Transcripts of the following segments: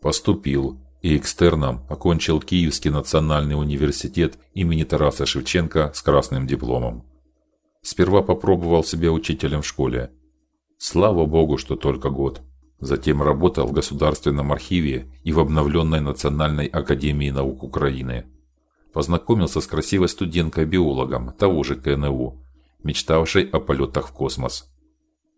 Поступил и экстерном окончил Киевский национальный университет имени Тараса Шевченко с красным дипломом. Сперва попробовал себя учителем в школе. Слава богу, что только год. Затем работал в Государственном архиве и в обновленной Национальной академии наук Украины. Познакомился с красивой студенткой-биологом того же КНУ, мечтавшей о полетах в космос.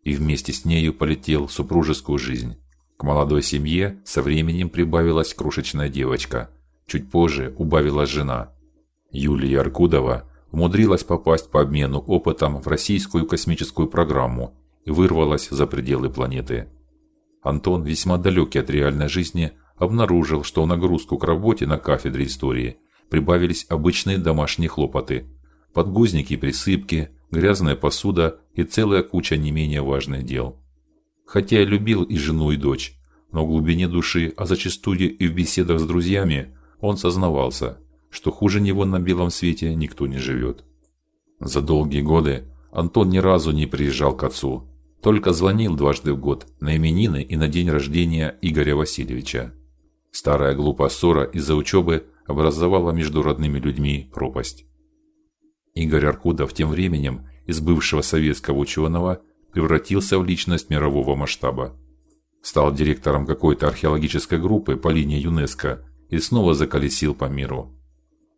И вместе с нею полетел в супружескую жизнь. К молодой семье со временем прибавилась крошечная девочка. Чуть позже убавилась жена. Юлия Аркудова умудрилась попасть по обмену опытом в российскую космическую программу и вырвалась за пределы планеты. Антон, весьма далекий от реальной жизни, обнаружил, что в нагрузку к работе на кафедре истории прибавились обычные домашние хлопоты: подгузники присыпки, грязная посуда и целая куча не менее важных дел. Хотя я любил и жену, и дочь, но в глубине души, а зачастую и в беседах с друзьями, он сознавался, что хуже него на белом свете никто не живет. За долгие годы Антон ни разу не приезжал к отцу, только звонил дважды в год на именины и на день рождения Игоря Васильевича. Старая глупая ссора из-за учебы образовала между родными людьми пропасть. Игорь Аркудов тем временем из бывшего советского ученого превратился в личность мирового масштаба. Стал директором какой-то археологической группы по линии ЮНЕСКО и снова заколесил по миру.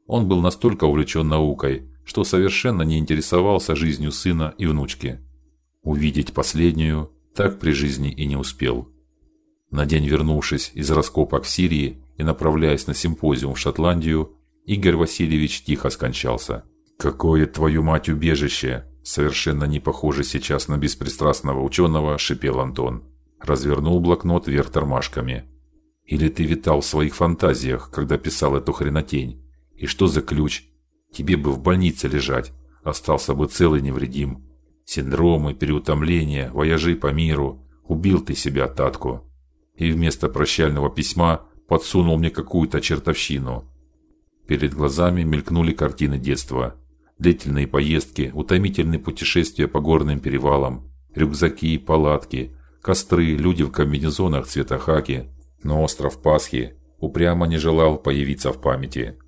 Он был настолько увлечен наукой, что совершенно не интересовался жизнью сына и внучки. Увидеть последнюю так при жизни и не успел. На день вернувшись из раскопок в Сирии и направляясь на симпозиум в Шотландию, Игорь Васильевич тихо скончался. Какое твою мать убежище, совершенно не похоже сейчас на беспристрастного ученого, шипел Антон. Развернул блокнот вверх тормашками. Или ты витал в своих фантазиях, когда писал эту хренотень? И что за ключ? Тебе бы в больнице лежать, остался бы целый невредим. Синдромы, переутомление, вояжи по миру. Убил ты себя, Татку. И вместо прощального письма подсунул мне какую-то чертовщину. Перед глазами мелькнули картины детства длительные поездки, утомительные путешествия по горным перевалам, рюкзаки, палатки, костры, люди в комбинезонах цвета хаки, но остров Пасхи упрямо не желал появиться в памяти.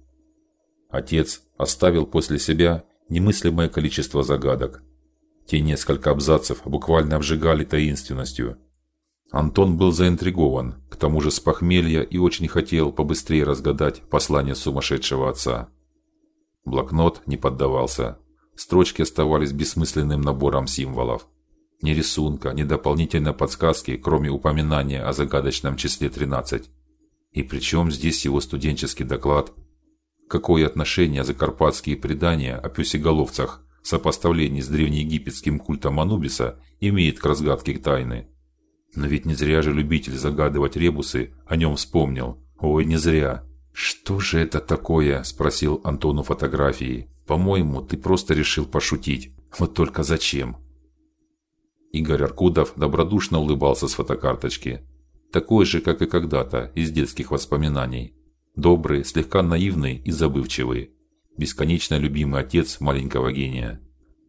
Отец оставил после себя немыслимое количество загадок. Те несколько абзацев буквально обжигали таинственностью. Антон был заинтригован, к тому же с похмелья и очень хотел побыстрее разгадать послание сумасшедшего отца. Блокнот не поддавался. Строчки оставались бессмысленным набором символов. Ни рисунка, ни дополнительной подсказки, кроме упоминания о загадочном числе 13. И причем здесь его студенческий доклад? Какое отношение закарпатские предания о пёсеголовцах в сопоставлении с древнеегипетским культом Анубиса имеет к разгадке тайны? Но ведь не зря же любитель загадывать ребусы о нем вспомнил. Ой, не зря. Что же это такое? спросил Антону фотографии. По-моему, ты просто решил пошутить. Вот только зачем? Игорь Аркудов добродушно улыбался с фотокарточки, такой же, как и когда-то, из детских воспоминаний. Добрый, слегка наивный и забывчивый, бесконечно любимый отец маленького гения.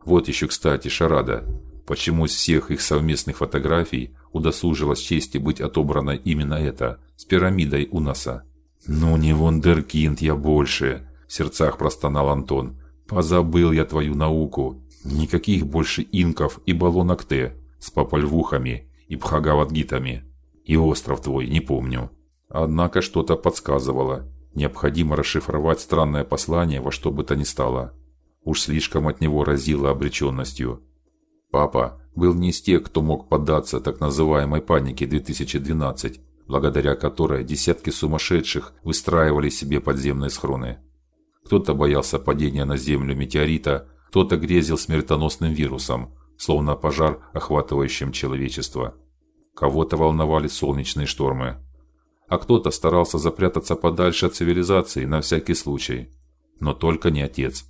Вот еще, кстати, шарада. Почему из всех их совместных фотографий удосужилась чести быть отобрана именно эта с пирамидой у носа? Ну не вундеркинд я больше, в сердцах простонал Антон. Позабыл я твою науку. Никаких больше инков и баллонок Т с попольвухами и пхагавадгитами. И остров твой не помню. Однако что-то подсказывало, необходимо расшифровать странное послание во что бы то ни стало. Уж слишком от него разило обреченностью. Папа был не из тех, кто мог поддаться так называемой панике 2012 благодаря которой десятки сумасшедших выстраивали себе подземные схроны. Кто-то боялся падения на землю метеорита, кто-то грезил смертоносным вирусом, словно пожар, охватывающим человечество. Кого-то волновали солнечные штормы, а кто-то старался запрятаться подальше от цивилизации на всякий случай, но только не отец.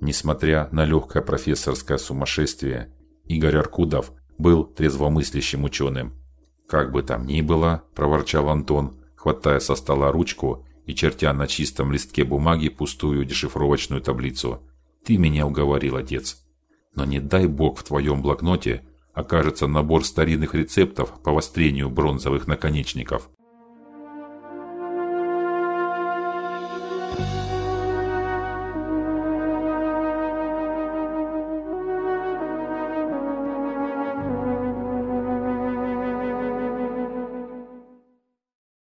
Несмотря на легкое профессорское сумасшествие, Игорь Аркудов был трезвомыслящим ученым как бы там ни было, проворчал Антон, хватая со стола ручку и чертя на чистом листке бумаги пустую дешифровочную таблицу. Ты меня уговорил, отец. Но не дай бог в твоем блокноте окажется набор старинных рецептов по вострению бронзовых наконечников.